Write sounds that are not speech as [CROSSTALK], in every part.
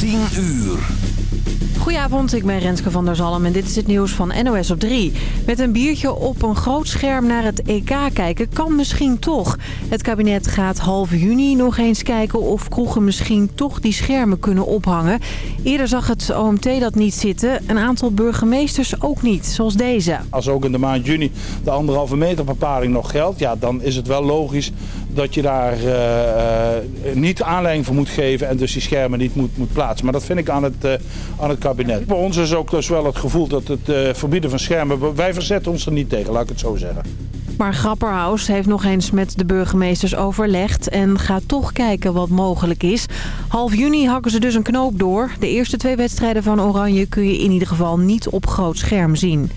10 uur. Goedenavond, ik ben Renske van der Zalm en dit is het nieuws van NOS op 3. Met een biertje op een groot scherm naar het EK kijken kan misschien toch. Het kabinet gaat half juni nog eens kijken of kroegen misschien toch die schermen kunnen ophangen. Eerder zag het OMT dat niet zitten, een aantal burgemeesters ook niet, zoals deze. Als ook in de maand juni de anderhalve meter bepaling nog geldt, ja, dan is het wel logisch dat je daar uh, niet aanleiding voor moet geven en dus die schermen niet moet, moet plaatsen. Maar dat vind ik aan het, uh, aan het kabinet. Bij ons is ook dus wel het gevoel dat het verbieden van schermen, wij verzetten ons er niet tegen, laat ik het zo zeggen. Maar Grapperhaus heeft nog eens met de burgemeesters overlegd en gaat toch kijken wat mogelijk is. Half juni hakken ze dus een knoop door. De eerste twee wedstrijden van Oranje kun je in ieder geval niet op groot scherm zien.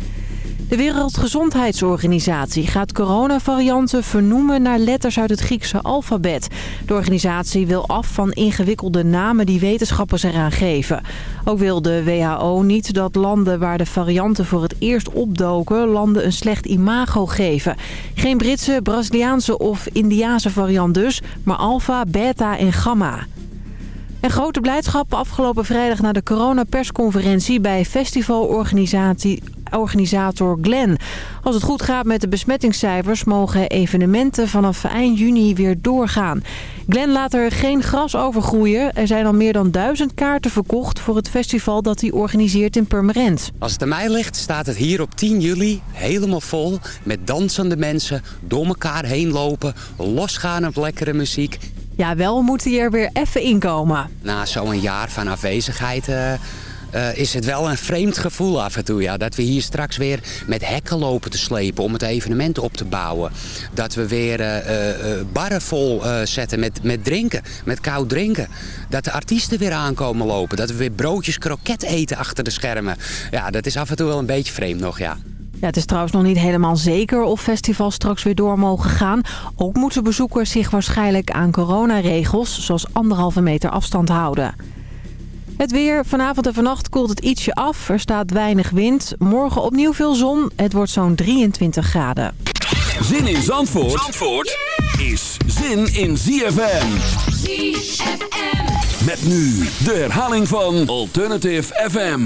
De Wereldgezondheidsorganisatie gaat coronavarianten vernoemen naar letters uit het Griekse alfabet. De organisatie wil af van ingewikkelde namen die wetenschappers eraan geven. Ook wil de WHO niet dat landen waar de varianten voor het eerst opdoken landen een slecht imago geven. Geen Britse, Braziliaanse of Indiase variant dus, maar alfa, beta en gamma. En grote blijdschap afgelopen vrijdag na de coronapersconferentie bij festivalorganisatie organisator Glen. Als het goed gaat met de besmettingscijfers mogen evenementen vanaf eind juni weer doorgaan. Glen laat er geen gras over groeien. Er zijn al meer dan duizend kaarten verkocht voor het festival dat hij organiseert in Purmerend. Als het aan mij ligt staat het hier op 10 juli helemaal vol met dansende mensen, door elkaar heen lopen, losgaan op lekkere muziek. Ja, wel moet hij er weer even inkomen. Na zo'n jaar van afwezigheid... Uh, uh, is het wel een vreemd gevoel af en toe. Ja, dat we hier straks weer met hekken lopen te slepen om het evenement op te bouwen. Dat we weer uh, barren vol zetten met, met drinken, met koud drinken. Dat de artiesten weer aankomen lopen. Dat we weer broodjes kroket eten achter de schermen. Ja, dat is af en toe wel een beetje vreemd nog, ja. Ja, het is trouwens nog niet helemaal zeker of festivals straks weer door mogen gaan. Ook moeten bezoekers zich waarschijnlijk aan coronaregels, zoals anderhalve meter afstand houden. Het weer. Vanavond en vannacht koelt het ietsje af. Er staat weinig wind. Morgen opnieuw veel zon. Het wordt zo'n 23 graden. Zin in Zandvoort, Zandvoort is zin in ZFM. ZFM. Met nu de herhaling van Alternative FM.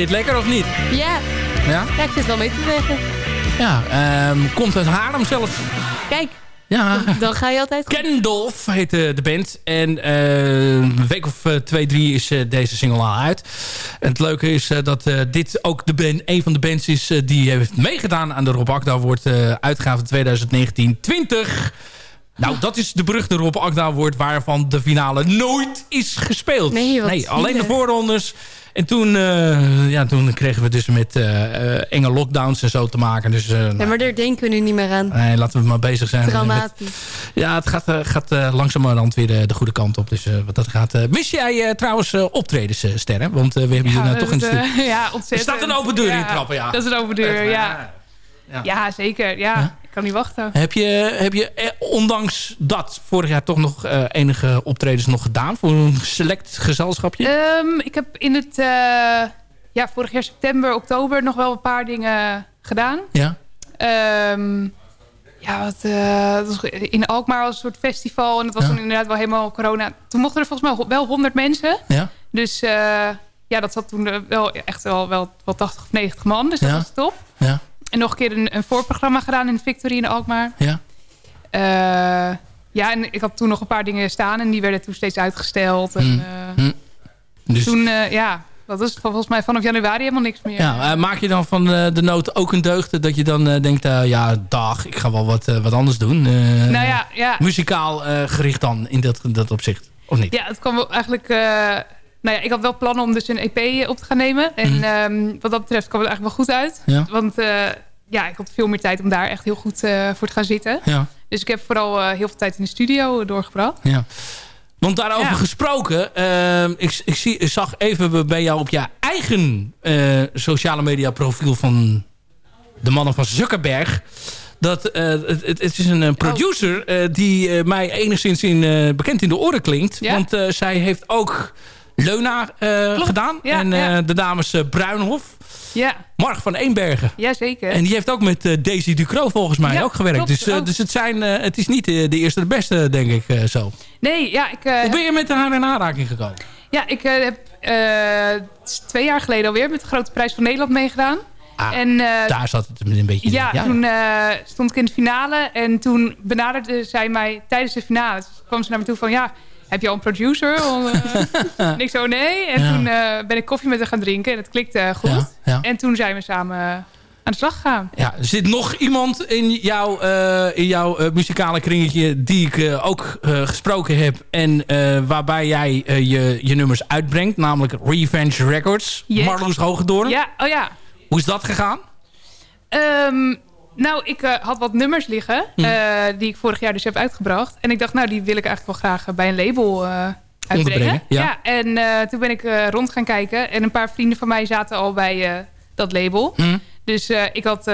Dit lekker of niet? Ja, Ja? ja ik zit wel mee te bewegen. Ja, ehm, komt uit Haarlem zelfs. Kijk, Ja, dan ga je altijd... Kendolf heet eh, de band. En eh, een week of eh, twee, drie is deze single al uit. En het leuke is dat dit ook de band, een van de bands is... die heeft meegedaan aan de Rob Akda wordt eh uitgave 2019-20. Nou, dat is de beruchte Rob Akda Award... waarvan de finale nooit is gespeeld. Nee, wat alleen de voorrondes. En toen, eh, ja, toen kregen we dus met eh, enge lockdowns en zo te maken. Dus eh, Ja, maar daar denken we nu niet meer aan. nee, laten we maar bezig zijn. met- Traumatisch. ja, het gaat, gaat langzamerhand weer de, de goede kant op. Dus wat dat gaat. wist jij trouwens optredens, Sterren? Want we hebben hier nou toch een stuk... [LAUGHS] ja, Er ontzettend. staat een open deur in de trappen, ja. Dat is een open deur, ja. Ja. Ja, zeker. Ja, ik kan niet wachten. Heb je, heb je eh, ondanks dat vorig jaar toch nog eh, enige optredens nog gedaan? Voor een select gezelschapje? Ehm, ik heb in het, eh, ja, vorig jaar september, oktober nog wel een paar dingen gedaan. ja? Ehm, ja, wat, dat was in Alkmaar was een soort festival. En dat was Ja. toen inderdaad wel helemaal corona. Toen mochten er volgens mij wel 100 mensen. Ja? Dus ja, dat zat toen wel echt wel, wel, wel 80 of 90 man. Dus dat Ja. was top. Ja? En nog een keer een, een voorprogramma gedaan in Victory in Alkmaar. Ja? Eh, ja, en ik had toen nog een paar dingen staan. En die werden toen steeds uitgesteld. En, Hmm. eh, Hm. Dus, Toen, eh, ja, dat was volgens mij vanaf januari helemaal niks meer. ja, maak je dan van de nood ook een deugd? Dat je dan denkt, ja, dag, ik ga wel wat, wat anders doen. Nou ja, ja, Muzikaal gericht dan in dat, dat opzicht. Of niet? ja, het kwam eigenlijk... nou ja, ik had wel plannen om dus een EP op te gaan nemen. En Mhm. ehm, wat dat betreft kwam het eigenlijk wel goed uit. Ja. Want eh, ja, ik had veel meer tijd om daar echt heel goed eh, voor te gaan zitten. Ja. Dus ik heb vooral eh, heel veel tijd in de studio doorgebracht. Ja. Want daarover Ja. gesproken, ehm, ik, ik, zie, ik zag even bij jou op je eigen sociale media profiel van de mannen van Zuckerberg. Dat het, het, is een producer die mij enigszins in, bekend in de oren klinkt. Ja? Want zij heeft ook Leuna eh, Klopt. gedaan. Ja, en ja. eh, de dames eh, Bruinhof. Ja, Marg van Eenbergen. ja zeker. En die heeft ook met Daisy Ducro volgens mij Ja, ook gewerkt. klopt, dus, ook. dus het, zijn, het is niet de eerste de beste, denk ik, zo. Nee, ja, ik, Hoe ben je met haar in aanraking gekomen? ja, ik heb twee jaar geleden alweer met de Grote Prijs van Nederland meegedaan. Ah, en daar zat het een beetje in. ja, toen eh, stond ik in de finale en toen benaderde zij mij tijdens de finale. Dus kwam ze naar me toe van, ja, heb je al een producer? Eh, en ik zo, nee. En Ja. toen eh, ben ik koffie met haar gaan drinken en het klikte eh, goed. Ja, ja. En toen zijn we samen aan de slag gaan. Ja, zit nog iemand in jouw, eh, in jouw eh, muzikale kringetje die ik eh, ook eh, gesproken heb. En eh, waarbij jij eh, je, je nummers uitbrengt. Namelijk Revenge Records. Yes. Marloes Hogedoorn. Ja, oh ja. Hoe is dat gegaan? Ehm, nou, ik eh, had wat nummers liggen Hm. eh, die ik vorig jaar dus heb uitgebracht. En ik dacht, nou, die wil ik eigenlijk wel graag eh, bij een label eh uitbrengen. Ja. en toen ben ik rond gaan kijken. En een paar vrienden van mij zaten al bij dat label. Hm. Dus ik had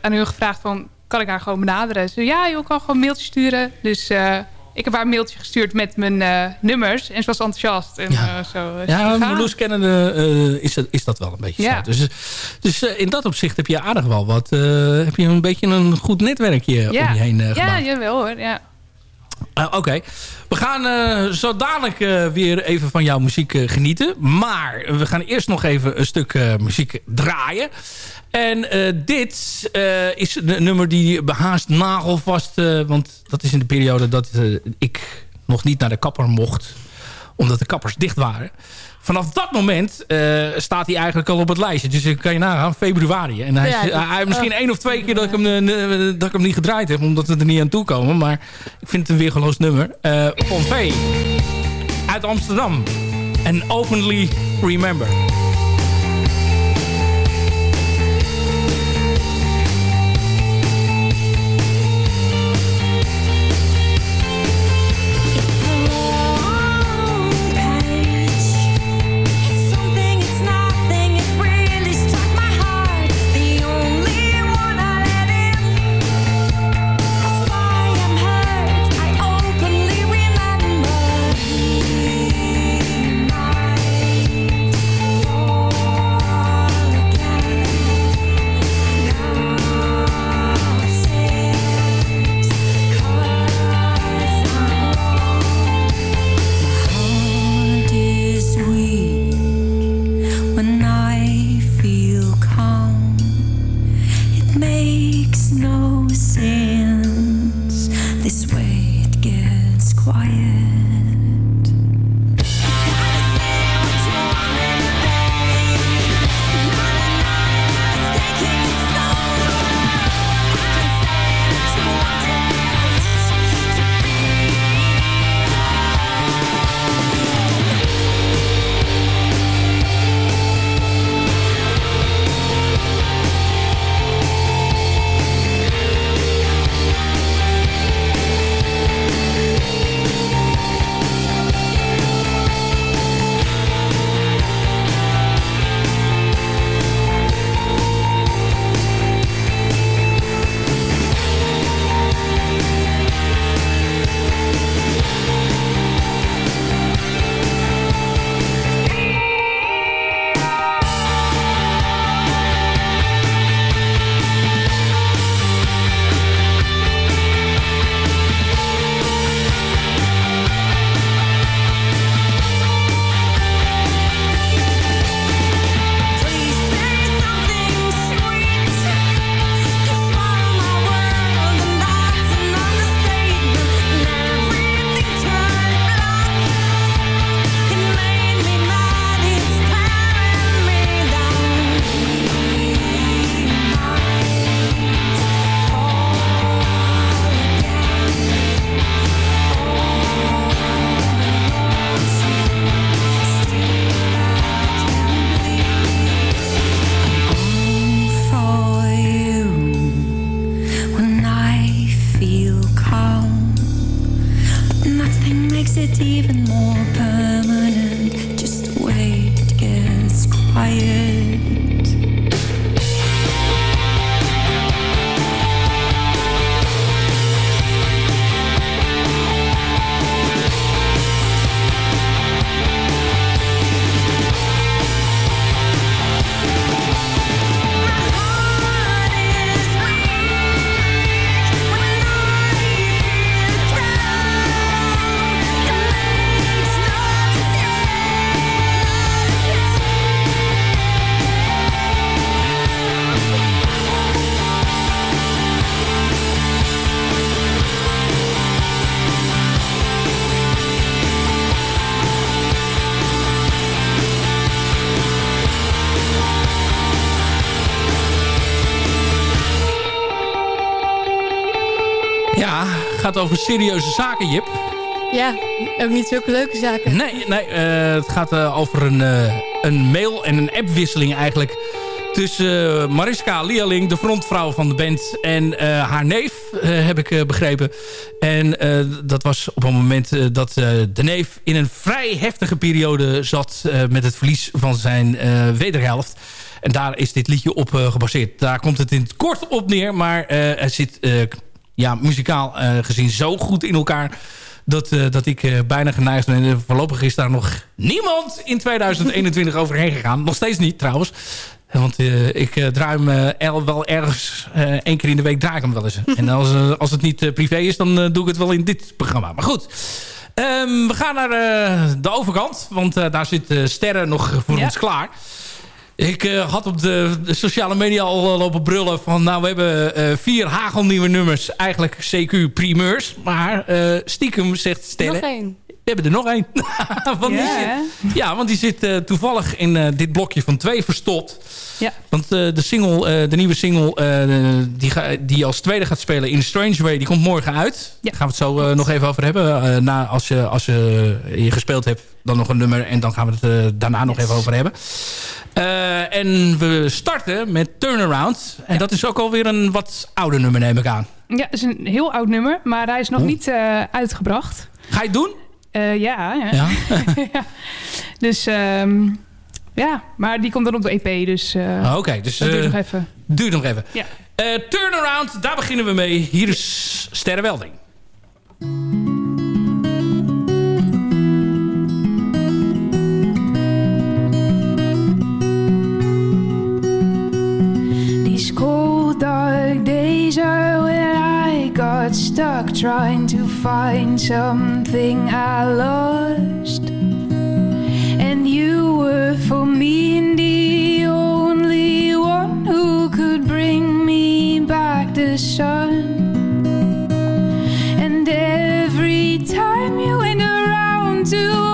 aan hun gevraagd van, kan ik haar gewoon benaderen? Ze zei, ja, je kan gewoon een mailtje sturen. Dus ik heb haar een mailtje gestuurd met mijn eh, nummers. En ze was enthousiast. En, Ja. eh, zo Ja. Marloes kennende eh, is, dat, is dat wel een beetje Ja. zo. Dus, dus in dat opzicht heb je aardig wel wat. heb je een beetje een goed netwerkje om je heen eh, ja, jawel hoor. Ja. Uh, Oké, we gaan uh, zo dadelijk uh, weer even van jouw muziek genieten. Maar we gaan eerst nog even een stuk muziek draaien. En dit is een nummer die behaast nagelvast... want dat is in de periode dat ik nog niet naar de kapper mocht. Omdat de kappers dicht waren. Vanaf dat moment staat hij eigenlijk al op het lijstje. Dus ik kan je nagaan, februari. En hij, Ja, is, hij misschien één of twee keer dat ik, hem, dat ik hem niet gedraaid heb. Omdat we er niet aan toe komen. Maar ik vind het een weergeloos nummer. Uh, Von V. Uit Amsterdam. En Openly Remember. quiet. Gaat over serieuze zaken, Jip. Ja, ook niet zulke leuke zaken. Nee, nee eh, het gaat eh, over een, eh, een mail- en een appwisseling eigenlijk... tussen Mariska Lialing, de frontvrouw van de band... en haar neef, heb ik begrepen. En dat was op een moment dat de neef in een vrij heftige periode zat... met het verlies van zijn wederhelft. En daar is dit liedje op gebaseerd. Daar komt het in het kort op neer, maar er zit ja, muzikaal gezien zo goed in elkaar dat, uh, dat ik uh, bijna geneigd ben. En voorlopig is daar nog niemand in 2021 [LAUGHS] overheen gegaan. Nog steeds niet trouwens. Want uh, ik draai hem wel ergens één keer in de week draai ik hem wel eens. [LAUGHS] en als, als het niet privé is, dan doe ik het wel in dit programma. Maar goed, um, we gaan naar de overkant. Want daar zit Sterren nog voor ja. ons klaar. Ik uh, had op de, sociale media al lopen brullen van... nou, we hebben uh, vier hagelnieuwe nummers. Eigenlijk CQ primeurs. Maar uh, stiekem zegt Sterren... Nog één. Hebben er nog één. [LAUGHS] want ja, zit, ja, want die zit toevallig in dit blokje van twee verstopt. Ja. Want de, single, de nieuwe single die, ga, die als tweede gaat spelen in Strange Way... die komt morgen uit. Ja. Daar gaan we het zo nog even over hebben. na, als je, als je, je gespeeld hebt, dan nog een nummer. En dan gaan we het daarna nog even over hebben. Uh, en we starten met Turnaround. En ja. dat is ook alweer een wat ouder nummer, neem ik aan. Ja, het is een heel oud nummer, maar hij is nog niet uh, uitgebracht. Ga je het doen? Uh, ja, ja. [LAUGHS] Ja. Dus um, ja, maar die komt dan op de EP, dus, ah, okay, dus dat duurt nog even. Duurt nog even. Ja. turnaround, daar beginnen we mee. Hier is Sterrenwelding. cold dark days are I got stuck trying to find something I lost. And you were for me the only one who could bring me back the sun. And every time you went around to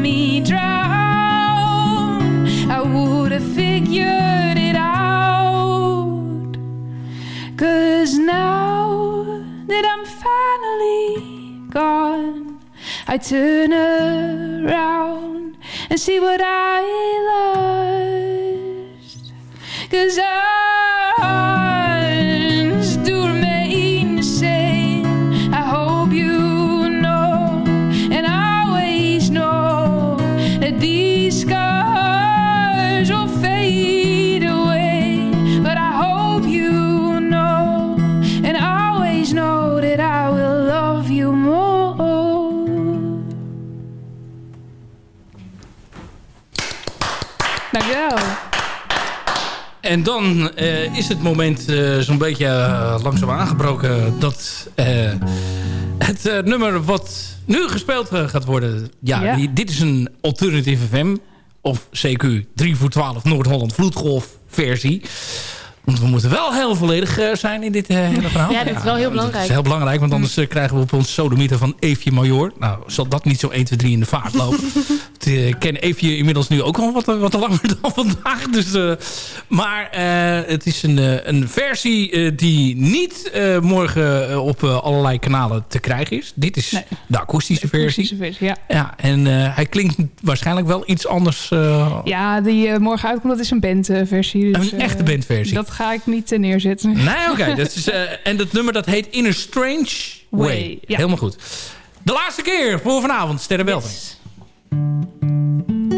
me drown? I would have figured it out. Cause now that I'm finally gone, I turn around and see what I lost. Cause our Dankjewel. En dan eh, is het moment eh, zo'n beetje eh, langzaam aangebroken... dat het nummer wat nu gespeeld gaat worden... Ja, Ja. Die, dit is een Alternative FM. Of CQ 3 voor 12 Noord-Holland Vloedgolf versie. Want we moeten wel heel volledig zijn in dit hele [LAUGHS] verhaal. Ja, dat is wel heel belangrijk. Dat is heel belangrijk, want anders eh, krijgen we op ons sodomieter van Eefje Major. Nou, zal dat niet zo 1, 2, 3 in de vaart lopen. [LAUGHS] Want, eh, Ik ken Eefje inmiddels nu ook al wat, wat langer [LAUGHS] dan vandaag. Dus, eh, maar eh, het is een, eh, een versie eh, die niet eh, morgen eh, op eh, allerlei kanalen te krijgen is. Dit is Nee. de akoestische versie. Akoestische versie, ja. Ja, en eh, hij klinkt waarschijnlijk wel iets anders. eh, Ja, die eh, morgen uitkomt, dat is een bandversie. Dus, Een echte eh, bandversie. Dat ga ik niet eh, neerzetten. Nee, oké. [LAUGHS] dat is, eh, en dat nummer dat heet In a Strange Way. Way, ja. Helemaal goed. De laatste keer voor vanavond, Sterren Belving. Yes. thank you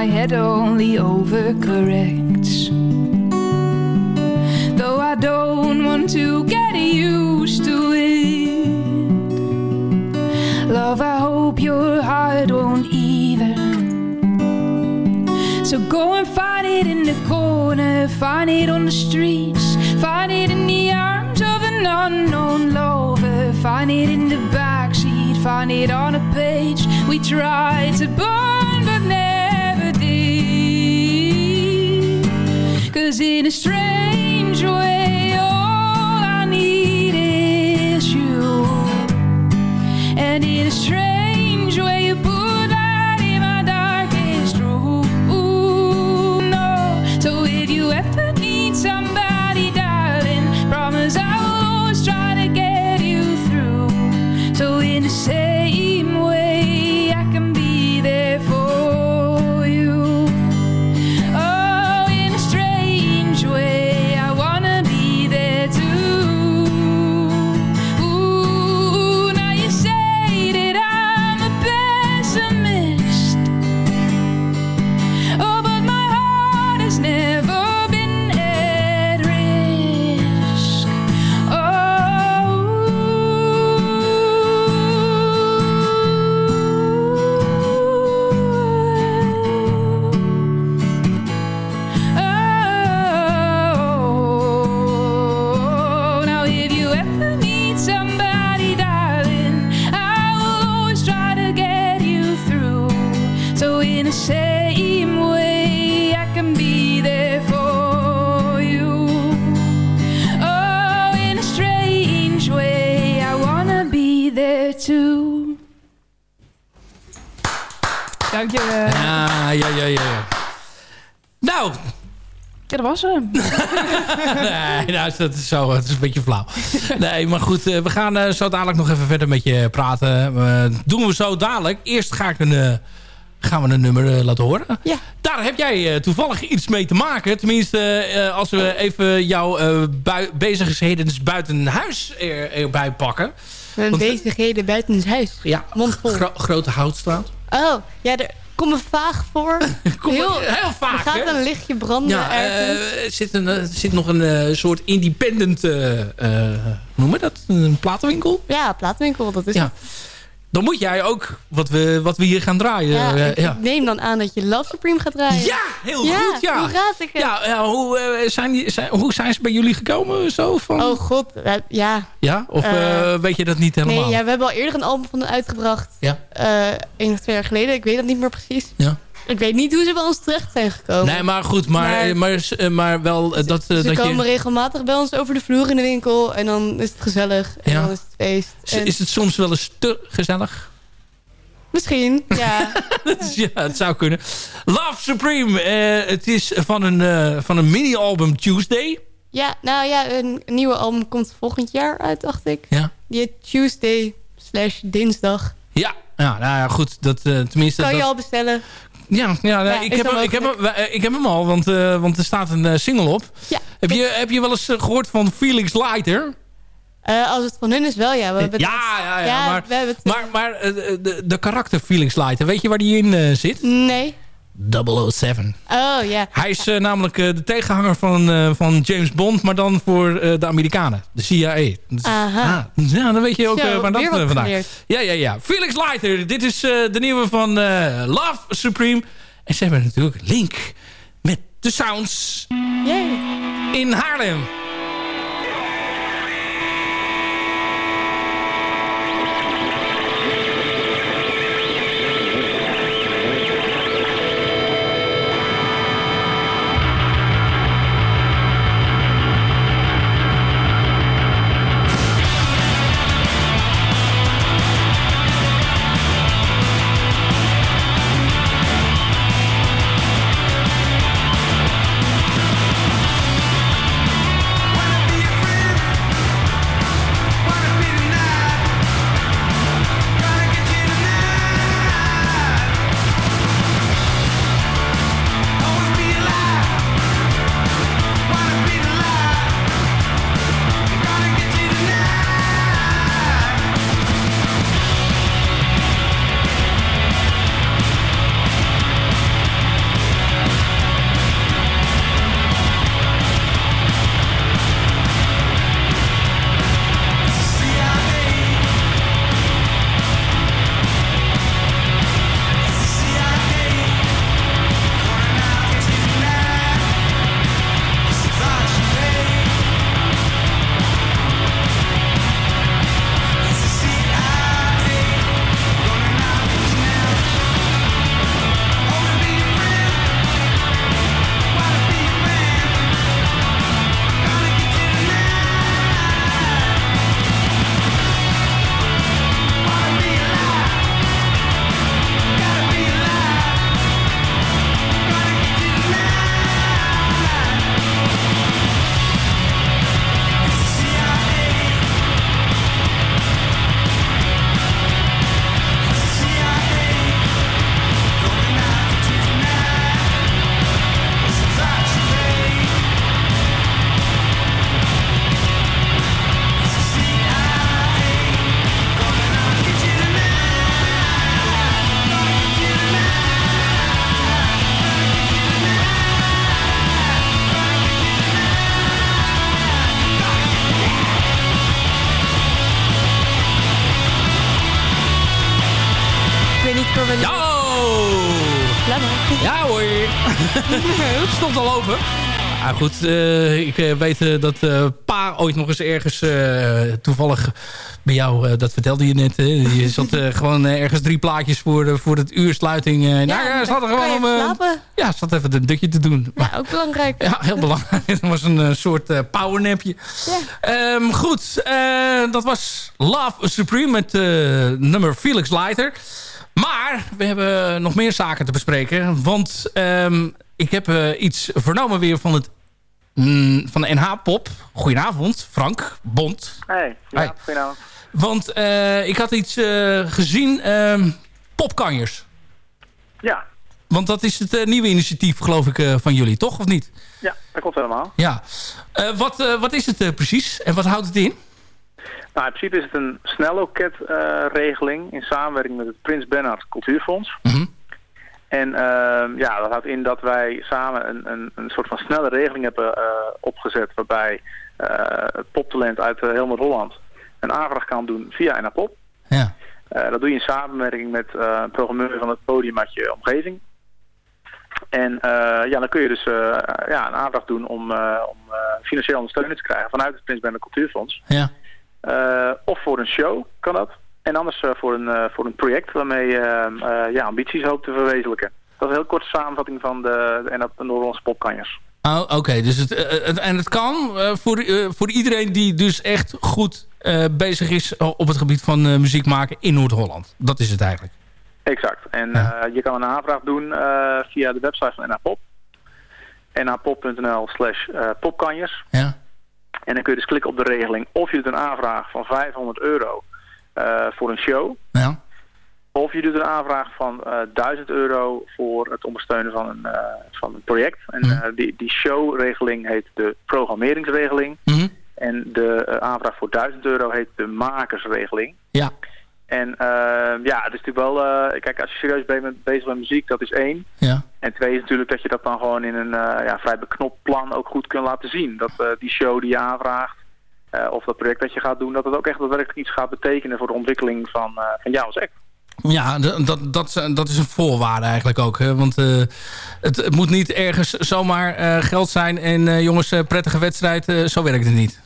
my head only overcorrects. Though I don't want to get used to it. Love, I hope your heart won't either. So go and find it in the corner, find it on the streets, find it in the arms of an unknown lover, find it in the backseat, find it on a page we tried to burn Cause in a strange way, all I need is you. And in a strange dat was hem. [LAUGHS] nee, nou, dat is, zo, het is een beetje flauw. Nee, maar goed, eh, we gaan eh, zo dadelijk nog even verder met je praten. Eh, doen we zo dadelijk. Eerst ga ik een, gaan we een nummer laten horen. Ja. Daar heb jij toevallig iets mee te maken. Tenminste, als we even jouw bui bezigheden buiten huis er, erbij pakken. Mijn bezigheden buiten het huis. Ja, Mondvol. gro- Grote Houtstraat. Oh, ja, komt me vaag voor. [LAUGHS] Kom, heel, heel vaak, Er gaat hè? een lichtje branden Ja, ergens. eh, er zit, een, er zit nog een eh, soort independent, eh eh, noem je dat? Een platenwinkel? ja, plaatwinkel, dat is Ja. het. Dan moet jij ook wat we, wat we hier gaan draaien. Ja, ik ja. neem dan aan dat je Love Supreme gaat draaien. Ja, heel Ja, goed. Ja. hoe ik het? Ja, hoe, eh, zijn die, zijn, hoe zijn ze bij jullie gekomen? Zo van, Oh god, eh, ja. ja? Of eh, weet je dat niet helemaal? Nee, ja, we hebben al eerder een album van hen uitgebracht. Ja. Één of twee jaar geleden. Ik weet dat niet meer precies. Ja. Ik weet niet hoe ze bij ons terecht zijn gekomen. Nee, maar goed, maar, Maar- maar, maar, maar wel eh, dat, eh, ze dat komen je... regelmatig bij ons over de vloer in de winkel. En dan is het gezellig. En Ja. dan is het feest. En Is het soms wel eens te gezellig? Misschien, [LAUGHS] ja. Dat ja, het zou kunnen. Love Supreme. eh, het is van een, eh, van een mini-album Tuesday. ja, nou ja, een nieuwe album komt volgend jaar uit, dacht ik. Ja. Die heet Tuesday slash dinsdag. Ja, ja nou ja, goed. Dat, eh, tenminste, Kan je dat, al bestellen. Ja, ja, nee, Ja, ik, heb hem, ik, heb hem, ik heb hem al, want, eh, want er staat een eh, single op. Ja. Heb je, heb je wel eens eh, gehoord van Felix Leiter? Eh, als het van hun is wel, ja. We hebben het- Ja, ja, ja, maar- we hebben het... Maar, maar de, de karakter Felix Leiter, weet je waar die in zit? Nee. 007. Oh, ja. Hij is eh, namelijk eh, de tegenhanger van, eh, van James Bond, maar dan voor de Amerikanen. De CIA. Dus- Aha. ah, ja, dan weet je ook Zo, waar dat vandaan. Ja, ja, ja. Felix Leiter. Dit is de nieuwe van Love Supreme. En ze hebben natuurlijk link met de Sounds Yay. in Haarlem. Nou goed, eh, ik eh, weet eh, dat pa ooit nog eens ergens toevallig bij jou, dat vertelde je net. hè, je zat gewoon ergens drie plaatjes voor, voor het uursluiting. eh, nou ja, zat er gewoon ja, zat even een dutje te doen. Ja, ook belangrijk. Ja, heel belangrijk. [LAUGHS] Het was een soort powernapje. Ehm, goed, dat was Love Supreme met nummer Felix Leiter. Maar we hebben nog meer zaken te bespreken. Want ehm, ik heb iets vernomen weer van, het, mm, van de NH-pop. Goedenavond, Frank Bond. Hey, ja, goedenavond. Want eh, ik had iets eh, gezien, ehm, popkanjers. Ja, Want dat is het eh, nieuwe initiatief, geloof ik, van jullie, toch? Of niet? ja, dat klopt helemaal. Ja. Wat, wat is het precies en wat houdt het in? Nou, in principe is het een snelloket-regeling in samenwerking met het Prins Bernhard Cultuurfonds. Mhm. En ehm, ja, dat houdt in dat wij samen een, een, een soort van snelle regeling hebben eh, opgezet... waarbij eh, poptalent uit uh, heel Noord-Holland een aanvraag kan doen via NA Pop. Ja. Eh, dat doe je in samenwerking met eh, een programmeur van het podium uit je omgeving. En eh, ja, dan kun je dus eh, ja, een aanvraag doen om, eh, om eh, financiële ondersteuning te krijgen vanuit het Prins Bernhard Cultuurfonds. Ja. Eh, of voor een show kan dat. En anders eh, voor, een, eh, voor een project waarmee je eh, ja, ambities hoopt te verwezenlijken. Dat is een heel korte samenvatting van de, de, de Noord-Hollandse popkanjers. Oh, Oké, dus het, het- en het kan voor, voor iedereen die dus echt goed bezig is op het gebied van muziek maken in Noord-Holland. Dat is het eigenlijk. Exact. En Ja. je kan een aanvraag doen via de website van NHPop. nhpop.nl slash popkanjers. Ja. En dan kun je dus klikken op de regeling of je doet een aanvraag van 500 euro voor een show. Ja. Of je doet een aanvraag van eh 1000 euro voor het ondersteunen van een, eh, van een project. En Mhm. eh, die, die showregeling heet de programmeringsregeling. Mhm. En de eh, aanvraag voor 1000 euro heet de makersregeling. Ja. En eh, ja, het is natuurlijk wel... eh, kijk, als je serieus bent met, bezig met muziek, dat is één. Ja. En twee is natuurlijk dat je dat dan gewoon in een eh, ja, vrij beknopt plan ook goed kunt laten zien. Dat eh, die show die je aanvraagt, eh, of dat project dat je gaat doen, dat het ook echt daadwerkelijk iets gaat betekenen voor de ontwikkeling van, eh, van jou als act. Ja, dat, dat, dat is een voorwaarde eigenlijk ook. Hè? Want eh, het, moet niet ergens zomaar eh, geld zijn en eh, jongens, eh, prettige wedstrijd. eh, zo werkt het niet.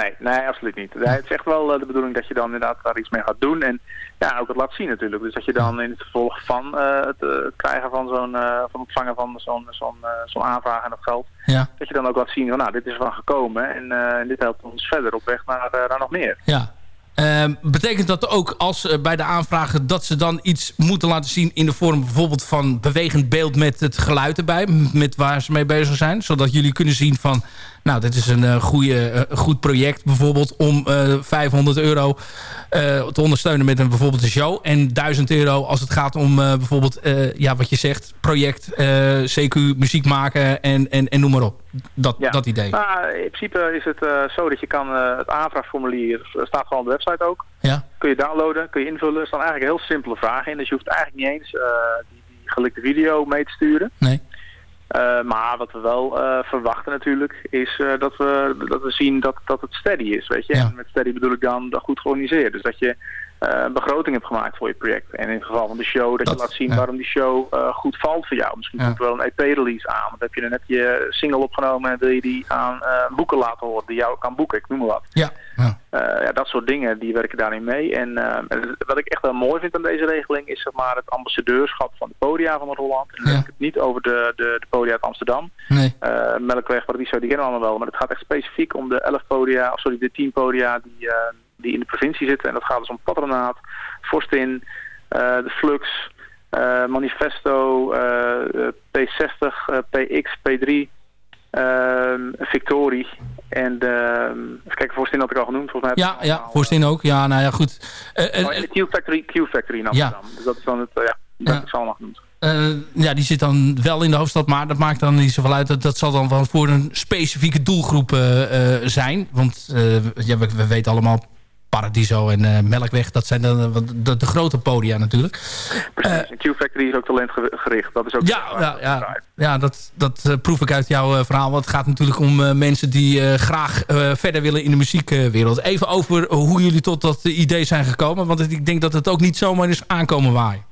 Nee, nee, absoluut niet. Het is echt wel eh, de bedoeling dat je dan inderdaad daar iets mee gaat doen. En ja, ook het laat zien natuurlijk. Dus dat je dan in het vervolg van eh, het, eh, het krijgen van zo'n, eh, van het ontvangen van zo'n zo'n zo'n aanvraag en dat geld. Ja. Dat je dan ook laat zien van nou, dit is van gekomen. En dit helpt ons verder op weg naar, naar nog meer. Ja. Ehm, betekent dat ook als eh, bij de aanvragen dat ze dan iets moeten laten zien in de vorm bijvoorbeeld van bewegend beeld met het geluid erbij, met waar ze mee bezig zijn, zodat jullie kunnen zien van, nou dit is een eh, goede, eh, goed project bijvoorbeeld om eh 500 euro te ondersteunen met een bijvoorbeeld een show en 1000 euro als het gaat om eh, bijvoorbeeld, eh, ja wat je zegt, project, eh, CQ, muziek maken en, en, en noem maar op. Dat, Ja. dat idee. Nou, in principe is het eh, zo dat je kan eh, het aanvraagformulier, eh, staat gewoon op de website ook. Ja. Kun je downloaden, kun je invullen. Er staan eigenlijk heel simpele vragen in. Dus je hoeft eigenlijk niet eens eh, die, die gelikte video mee te sturen. Nee. Eh, maar wat we wel eh, verwachten natuurlijk is eh, dat, we, dat we zien dat, dat het steady is. Weet je? Ja. En met steady bedoel ik dan dat goed georganiseerd. Dus dat je een begroting hebt gemaakt voor je project. En in het geval van de show dat, Dat, je laat zien ja. waarom die show eh, goed valt voor jou. Misschien Ja. komt er wel een EP-release aan. Want heb je net je single opgenomen en wil je die aan eh, boeken laten horen. Die jou kan boeken, ik noem maar wat. Ja. ja. Ja, dat soort dingen, die werken daarin mee. En wat ik echt wel mooi vind aan deze regeling is zeg maar, het ambassadeurschap van de podia van Noord-Holland. En dan heb ik het niet over de, de, de podia uit Amsterdam. Nee. Melkweg, Paradiso, die kennen we allemaal wel. Maar het gaat echt specifiek om de 11 podia, of sorry, de 10 podia die, die in de provincie zitten. En dat gaat dus om Patronaat, Forstin, eh, de Flux, eh, Manifesto, eh, eh, P60, eh, PX, P3, ehm, Victorie. En ehm, even kijken, Forstin had ik al genoemd. Volgens mij Ja, ja, allemaal, voorzien ook. Ja, nou ja, goed. Eh, eh, Oh, en de Q Factory, Q Factory in Amsterdam. Dus dat is dan het, eh, ja, dat Ja. ze allemaal genoemd. Eh, ja, die zit dan wel in de hoofdstad, maar dat maakt dan niet zoveel uit. Dat, dat zal dan wel voor een specifieke doelgroep eh, eh, zijn. Want eh, ja, we, we weten allemaal Paradiso en eh, Melkweg, dat zijn dan eh, de, de grote podia natuurlijk. Precies. en Q Factory is ook talentgericht. Dat is ook Ja, ja, ja, ja dat, dat eh, proef ik uit jouw eh, verhaal. Want het gaat natuurlijk om eh, mensen die eh, graag eh, verder willen in de muziekwereld. Even over hoe jullie tot dat idee zijn gekomen. Want ik denk dat het ook niet zomaar is aankomen waaien.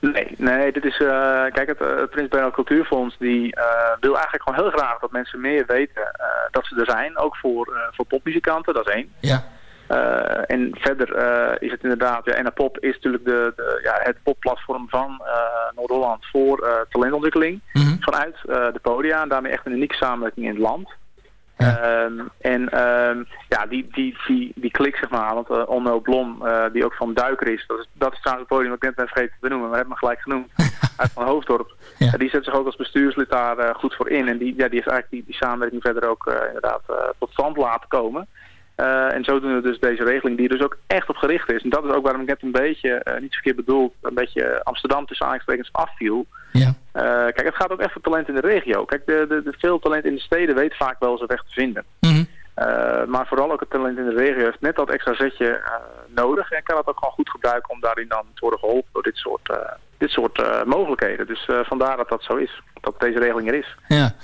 Nee, nee, dit is, eh, kijk, het, eh, Prins Bernhard Cultuurfonds die eh, wil eigenlijk gewoon heel graag dat mensen meer weten eh, dat ze er zijn, ook voor, eh, voor popmuzikanten, dat is één. Ja. Eh, en verder eh, is het inderdaad, ja, Pop is natuurlijk de, de, ja, het popplatform van eh, Noord-Holland voor talentontwikkeling Mhm. vanuit de podia en daarmee echt een unieke samenwerking in het land. Ehm, en ehm, ja, die, die, die, die klik zeg maar, want uh, Onno Blom, die ook van Duiker is, dat is, dat is trouwens het podium dat ik net ben vergeten te benoemen, maar heb me gelijk genoemd, [LAUGHS] uit van Hoofddorp. Ja. Die zet zich ook als bestuurslid daar goed voor in en die, ja, die heeft eigenlijk die, die samenwerking verder ook inderdaad tot stand laten komen. Eh, en zodoende dus deze regeling die er dus ook echt op gericht is. En dat is ook waarom ik net een beetje, eh, niet verkeerd bedoeld, een beetje Amsterdam tussen aanhalingstekens afviel. Ja. Eh, kijk, het gaat ook echt voor talent in de regio. Kijk, de, de, de veel talent in de steden weet vaak wel zijn weg te vinden. Mhm. Maar vooral ook het talent in de regio heeft net dat extra zetje nodig. En kan het ook gewoon goed gebruiken om daarin dan te worden geholpen door dit soort, dit soort mogelijkheden. Dus vandaar dat dat zo is. Dat deze regeling er is. Ja.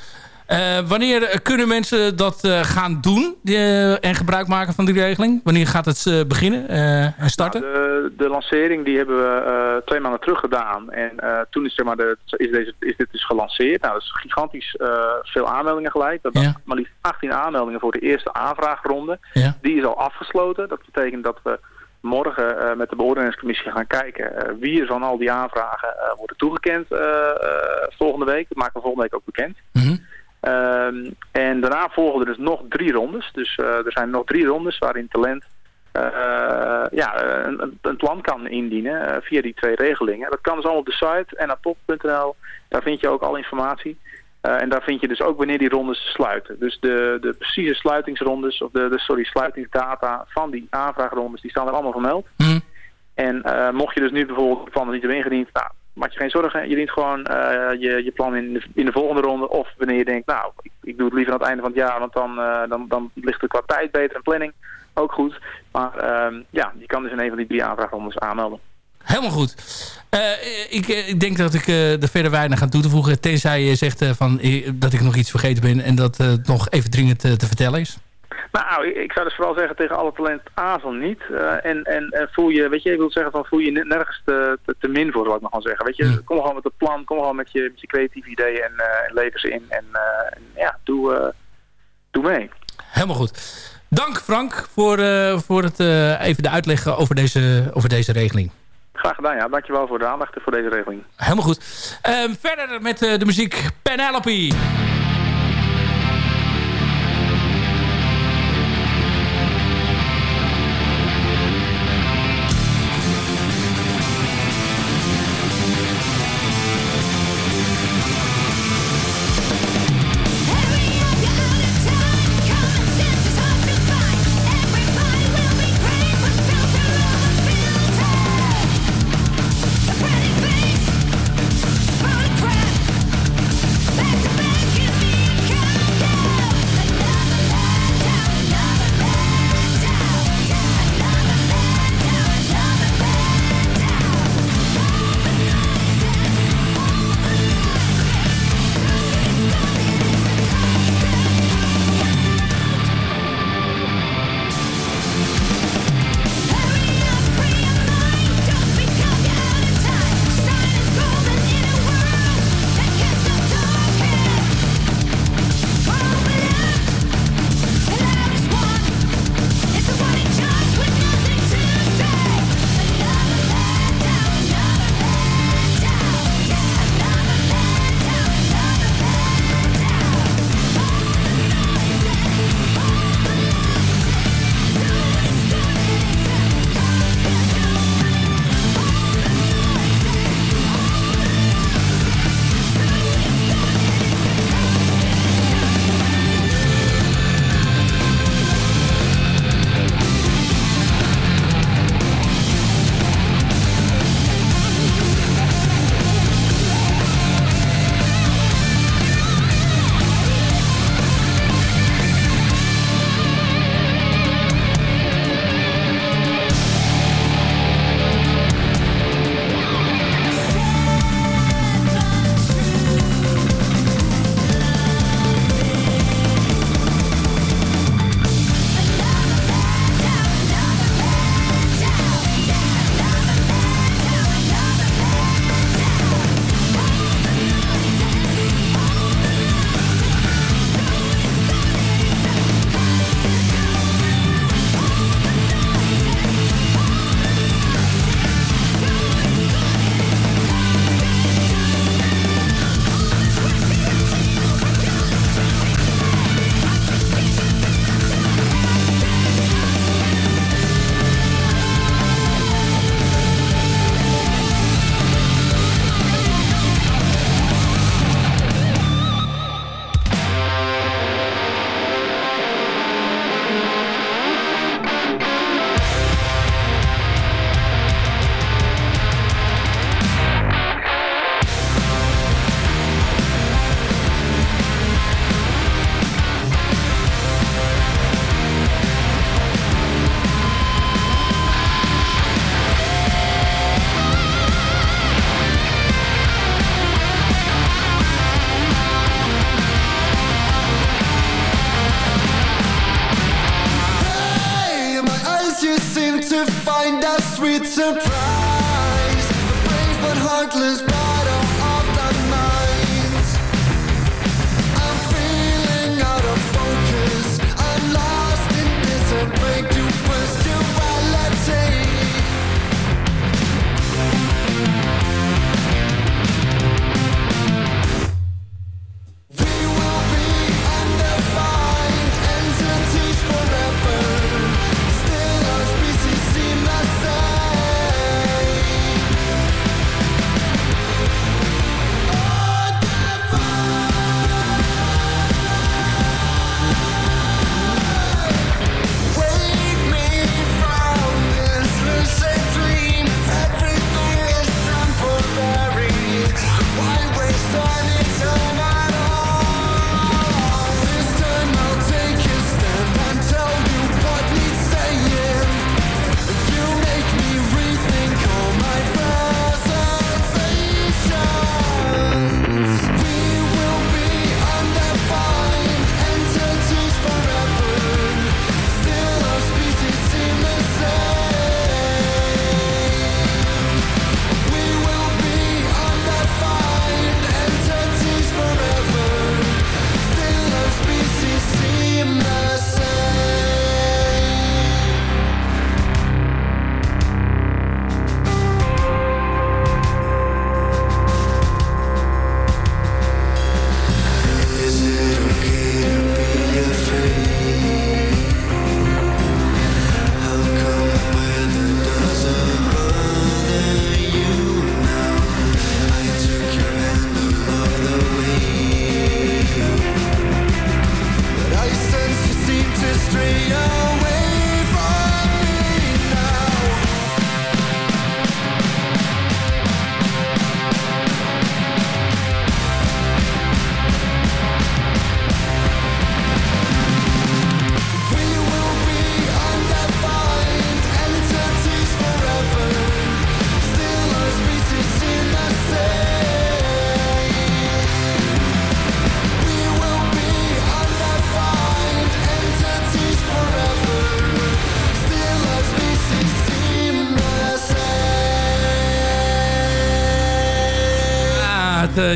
Eh, wanneer kunnen mensen dat eh, gaan doen eh, en gebruik maken van die regeling? Wanneer gaat het beginnen en starten? Nou, de, de lancering die hebben we twee maanden terug gedaan. En toen is, zeg maar de, is, deze, is dit dus gelanceerd. Nou, dat is gigantisch veel aanmeldingen gelijk. Dat Ja. maar liefst 18 aanmeldingen voor de eerste aanvraagronde. Ja. Die is al afgesloten. Dat betekent dat we morgen met de beoordelingscommissie gaan kijken wie er van al die aanvragen eh, worden toegekend volgende week. Dat maken we volgende week ook bekend. Mhm. Ehm, en daarna volgen er dus nog drie rondes. Dus eh, er zijn nog drie rondes waarin talent eh, ja, een, een- plan kan indienen eh, via die twee regelingen. Dat kan dus allemaal op de site napop.nl. Daar vind je ook al informatie. En daar vind je dus ook wanneer die rondes sluiten. Dus de, de precieze sluitingsrondes, of de, de sorry, sluitingsdata van die aanvraagrondes, die staan er allemaal vermeld. Mhm. En mocht je dus nu bijvoorbeeld nog niet hebben ingediend, nou, maak je geen zorgen. Je dient gewoon eh, je, je plan in de, in de volgende ronde. Of wanneer je denkt, nou, ik, ik doe het liever aan het einde van het jaar, want dan, eh, dan, dan ligt het qua tijd beter en planning ook goed. Maar ehm, ja, je kan dus in een van die drie aanvraagrondes aanmelden. Helemaal goed. Eh, ik, ik denk dat ik er verder weinig aan toe te voegen. Tenzij je zegt van, dat ik nog iets vergeten ben en dat het nog even dringend te vertellen is. Nou, ik, zou dus vooral zeggen tegen alle talent azel niet. Eh, en, en, en voel je, weet je, ik wil zeggen van voel je ne- nergens te, te, te min voor, zal ik maar gewoon zeggen. Weet je, kom gewoon met het plan, kom gewoon met je, met je creatieve ideeën en, eh, en lever ze in. En, eh, en ja, doe, eh, doe mee. Helemaal goed. Dank Frank voor, eh, voor het eh, even de uitleg over deze, over deze regeling. Graag gedaan, ja. Dankjewel voor de aandacht en voor deze regeling. Helemaal goed. Ehm, verder met eh, de muziek Penelope.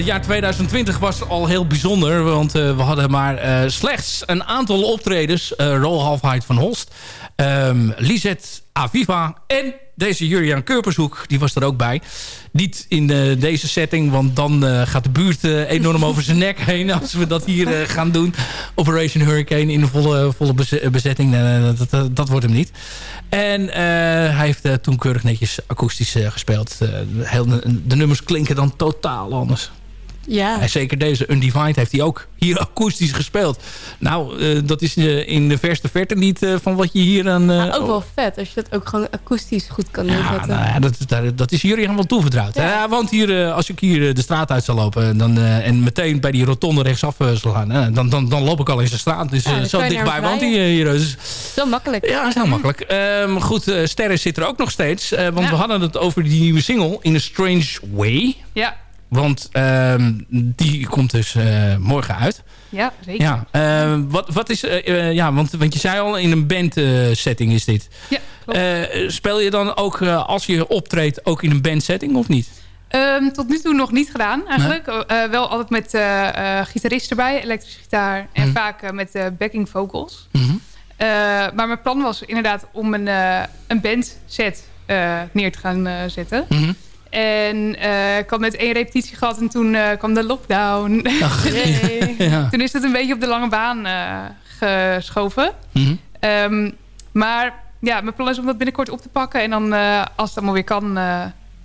Jaar 2020 was al heel bijzonder. Want eh, we hadden maar eh, slechts een aantal optredens. Uh, Halfheid van Holst. ehm Lisette Aviva. En deze Juriaan Keurpershoek. Die was er ook bij. Niet in eh, deze setting. Want dan eh, gaat de buurt eh, enorm over zijn nek heen. Als we dat hier eh, gaan doen. Operation Hurricane in de volle, volle beze- bezetting. Dat, dat, dat wordt hem niet. En eh, hij heeft eh, toen keurig netjes akoestisch eh, gespeeld. Eh, heel, de nummers klinken dan totaal anders. Ja. En zeker deze Undivided heeft hij ook hier [LAUGHS] akoestisch gespeeld. Nou, eh, dat is eh, in de verste verte niet eh, van wat je hier aan... ook wel vet als je dat ook gewoon akoestisch goed kan ja, neerzetten. nou ja, dat, dat, dat is Jurian wel toevertrouwd. Ja. Woont hier, als ik hier de straat uit zal lopen... Dan, en meteen bij die rotonde rechtsaf zal gaan... dan, dan, dan loop ik al in zijn straat. Dus Ja, zo dichtbij woont hij hier. Dus, Zo makkelijk. ja, is heel makkelijk. Ehm, goed, Sterren zit er ook nog steeds. want we hadden het over die nieuwe single... In a Strange Way. Ja, Want ehm, die komt dus eh, morgen uit. ja zeker. Ja, ehm, wat, wat is... eh, eh, ja, want, want je zei al, in een band eh, setting is dit. Ja, klopt. Eh, speel je dan ook, eh, als je optreedt, ook in een bandsetting of niet? Ehm, tot nu toe nog niet gedaan eigenlijk. Eh, wel altijd met eh eh, gitarist erbij, elektrische gitaar. En Mhm. vaak eh, met eh, backing vocals. Mhm. Eh, maar mijn plan was inderdaad om een, eh een bandset eh, neer te gaan eh, zetten. Mhm. En eh, ik had net één repetitie gehad en toen eh, kwam de lockdown. [LAUGHS] [LAUGHS] Ja. Toen is het een beetje op de lange baan eh, geschoven. Mhm. Ehm, maar ja, mijn plan is om dat binnenkort op te pakken. En dan, als het allemaal weer kan,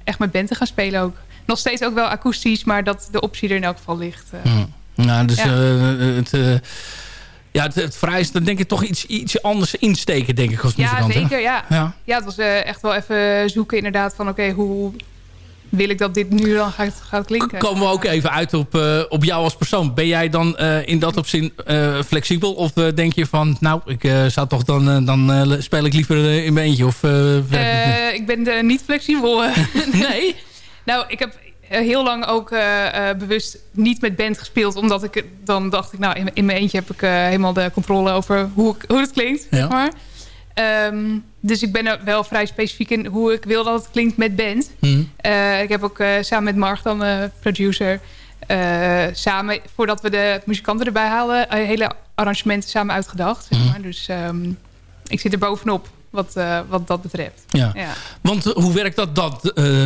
echt met band te gaan spelen ook. Nog steeds ook wel akoestisch, maar dat de optie er in elk geval ligt. Mhm. Nou, dus Ja. het... ja, het, het vereist denk ik toch iets, iets anders insteken, denk ik, als Ja, muzikant. hè? zeker. Ja. Ja. ja, het was echt wel even zoeken inderdaad van... oké, hoe wil ik dat dit nu dan gaat, gaat klinken? Komen we ook even uit op, eh, op jou als persoon. Ben jij dan eh, in dat opzien eh, flexibel? Of denk je van, nou, ik zou toch dan, dan speel ik liever in mijn eentje? Of, ik ben niet flexibel. [LAUGHS] nee? Nou, ik heb heel lang ook bewust niet met band gespeeld. Omdat ik dan dacht ik, nou, in, in mijn eentje heb ik helemaal de controle over hoe, ik- hoe het klinkt. Ja. Zeg maar. Ehm, dus ik ben er wel vrij specifiek in hoe ik wil dat het klinkt met band. Mhm. Eh, ik heb ook eh, samen met Mark, dan producer... eh, samen, voordat we de muzikanten erbij haalden... eh, hele arrangementen samen uitgedacht. Zeg maar. Dus ehm, ik zit er bovenop wat, wat dat betreft. Ja. Ja. Want hoe werkt dat, dat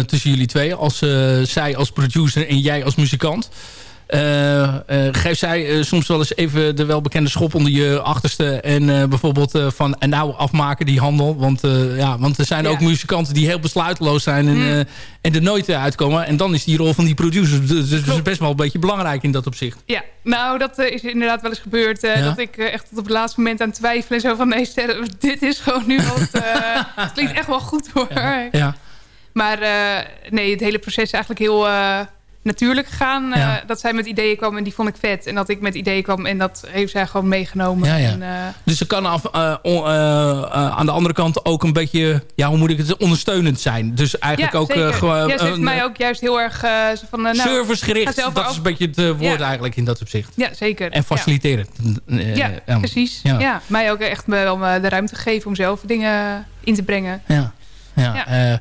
tussen jullie twee? Als zij als producer en jij als muzikant. Eh, eh, geeft zij eh, soms wel eens even de welbekende schop onder je achterste... en bijvoorbeeld van en nou afmaken die handel? Want, ja, want er zijn Ja. ook muzikanten die heel besluiteloos zijn... En, eh, en er nooit uitkomen. En dan is die rol van die producer dus, dus Klopt. best wel een beetje belangrijk in dat opzicht. Ja, nou, dat is inderdaad wel eens gebeurd. Ja? Dat ik echt tot op het laatste moment aan het twijfelen... zo van, nee, dit is gewoon nu wat... [LAUGHS] het klinkt echt wel goed hoor. Ja. Maar nee, het hele proces is eigenlijk heel natuurlijk gegaan. Eh, dat zij met ideeën kwam en die vond ik vet. En dat ik met ideeën kwam en dat heeft zij gewoon meegenomen. Ja, ja. En, eh, Dus ze kan af, eh, on- aan de andere kant ook een beetje... ja, hoe moet ik het ondersteunend zijn. Dus eigenlijk ook gewoon... ja, ze heeft mij ook juist heel erg van... nou, servicegericht, dat is een beetje het woord eigenlijk in dat opzicht. Ja, zeker. En faciliterend. Ja, precies. Ja. Mij ook echt wel de ruimte geven om zelf dingen in te brengen. Ja. Ja, eh,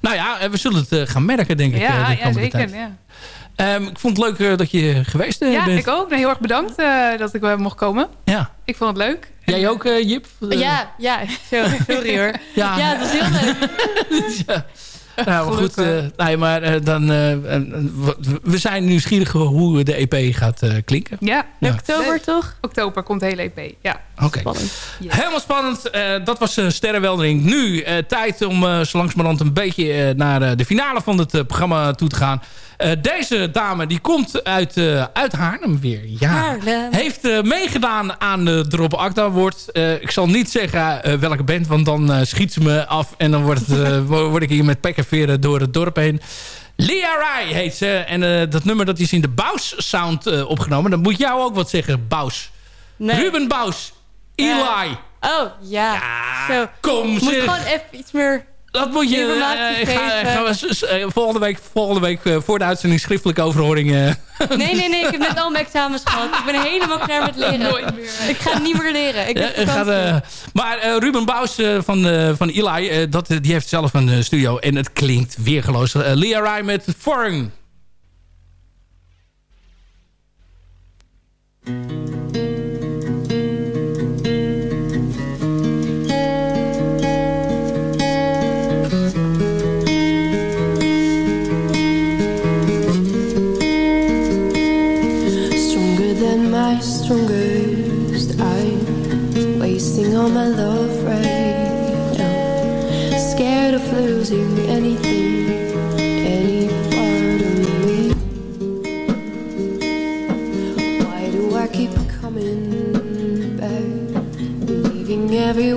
nou ja, eh, we zullen het eh, gaan merken, denk ik. eh, Ja, de ja komende zeker. tijd. Ja, Ehm, ik vond het leuk dat je geweest eh, ja bent. ik ook. Nou, heel erg bedankt eh, dat ik mocht komen. Ja. Ik vond het leuk. Jij ook, eh, Jip? Ja, ja, [LAUGHS] sorry, sorry hoor. Ja. Ja, het was heel leuk. [LAUGHS] ja. Nou, maar goed. eh, nee, maar eh, dan, eh, we- zijn nieuwsgierig hoe de EP gaat eh, klinken. Ja, Ja. Oktober toch? oktober komt de hele EP. Ja. Oké. Spannend. Helemaal spannend. Eh, dat was uh, Sterrenweldering. Nu eh, tijd om eh zo langzamerhand een beetje naar eh, de finale van het eh, programma toe te gaan. Eh, deze dame die komt uit, eh, uit Haarlem weer. Ja. Haarlem. Heeft eh, meegedaan aan de Drop Acta Award. Ik zal niet zeggen welke band, want dan schiet ze me af. En dan wordt het, [LAUGHS] word ik hier met pek en veren door het dorp heen. Lia Rai heet ze. En dat nummer dat is in de Baus Sound opgenomen. Dan moet jou ook wat zeggen, Baus. Nee. Ruben Baus. Eli. Oh, ja. Zo. Kom Moet zeg. gewoon even iets meer... Dat moet je... informatie eh, ik ga, gaan we eh, volgende week, volgende week eh, voor de uitzending schriftelijke overhoring... eh, Nee, nee, nee. Ik heb net al mijn examens gehad. Ik ben helemaal klaar met leren. Nooit meer. Ik ga niet meer leren. Ik Ja, eh, gaat, eh, maar eh, Ruben Baus eh, van, eh, van Eli, eh, dat, eh, die heeft zelf een eh, studio. En het klinkt weergeloos. Eh Lia Rai met Foreign. All my love right now. Scared of losing anything, any part of me. Why do I keep coming back? Believing every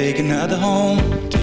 take another home.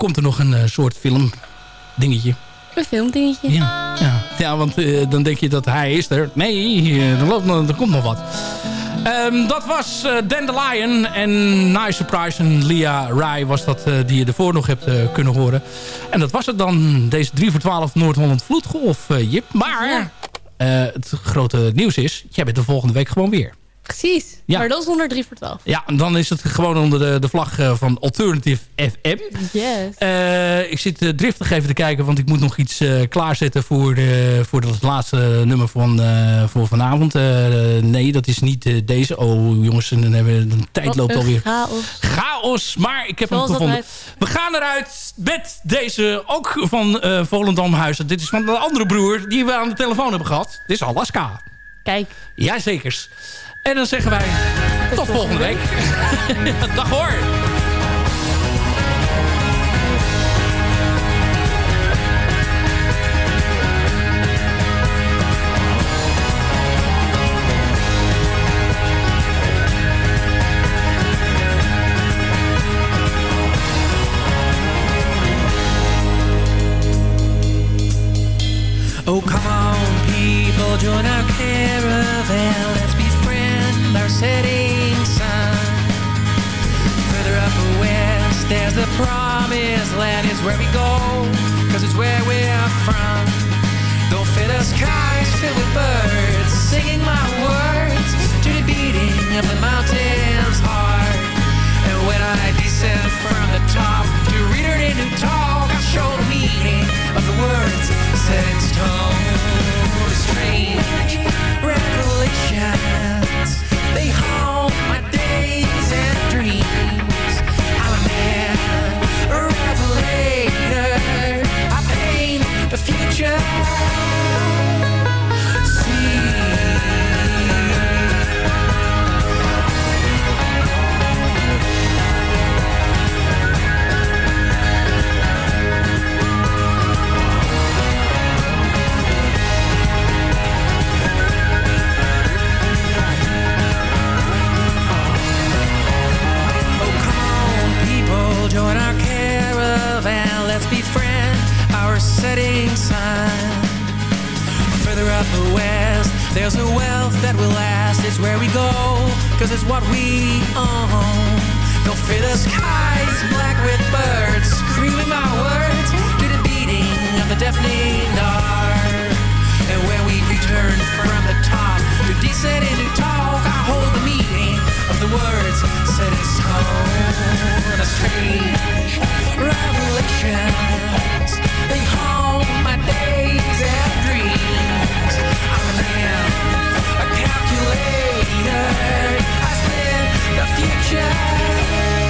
Komt er nog een eh, soort film dingetje. Een filmdingetje. Ja, ja. ja want eh, dan denk je dat hij is er. Nee, er, loopt, nog- er komt nog wat. Ehm, dat was eh Dandelion en Nice Surprise en Lia Rai was dat die je ervoor nog hebt kunnen horen. En dat was het dan, deze 3 voor 12 Noord-Holland Vloedgolf, Jip. Maar het grote nieuws is, jij bent de volgende week gewoon weer. Precies. Ja. Maar dat is onder 3 voor 12. Ja, en dan is het gewoon onder de, de vlag eh, van Alternative FM. Yes. Eh, ik zit eh, driftig even te kijken, want ik moet nog iets klaarzetten voor, de, voor het laatste nummer van, voor vanavond. Nee, dat is niet deze. Oh jongens, en dan hebben we, de tijd Wat loopt alweer. chaos. Chaos, maar ik heb Zoals hem dat gevonden. We gaan eruit met deze, ook van Volendamhuizen. Dit is van de andere broer die we aan de telefoon hebben gehad. Dit is Alaska. Kijk. Jazekers. En dan zeggen wij tot, volgende week. [LAUGHS] Dag hoor. Oh, come on, people, join our promised land. is where we go, cause it's where we're from. Don't fill the skies filled with birds, singing my words to the beating of the mountain's heart. And when I descend from the top to read her into talk, I show the meaning of the words set in stone. There's a wealth that will last. is where we go, cause it's what we own. No fear the skies black with birds, screaming my words to the beating of the deafening dark. And when we return from the top to descend into talk, I hold the meaning of the words set in stone. A strange revelations, they haunt my days and dreams future.